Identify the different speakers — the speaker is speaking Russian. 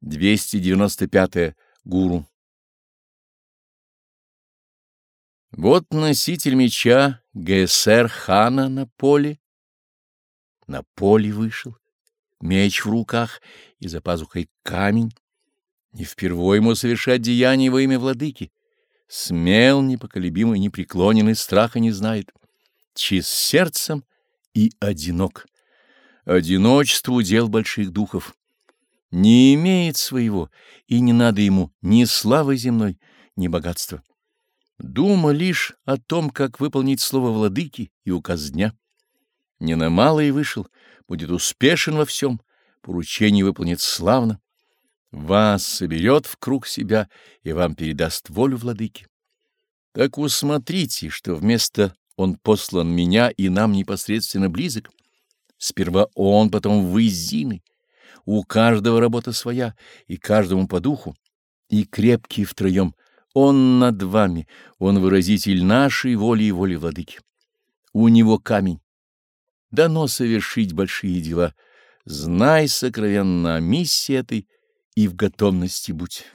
Speaker 1: 295. -е. Гуру. Вот носитель меча ГСР хана на поле. На поле вышел, меч в руках и за пазухой камень. Не впервой ему совершать деяния во имя владыки. Смел, непоколебимый, непреклоненный, страха не знает. Чист сердцем и одинок. Одиночество удел больших духов не имеет своего, и не надо ему ни славы земной, ни богатства. Дума лишь о том, как выполнить слово владыки и указ дня. Не на малое вышел, будет успешен во всем, поручение выполнит славно. Вас соберет в круг себя и вам передаст волю владыки. Так усмотрите, что вместо он послан меня и нам непосредственно близок. Сперва он, потом вы с. У каждого работа своя, и каждому по духу, и крепкий втроем. Он над вами, он выразитель нашей воли и воли владыки. У него камень. Дано совершить большие дела. Знай сокровенно о миссии этой и в готовности будь.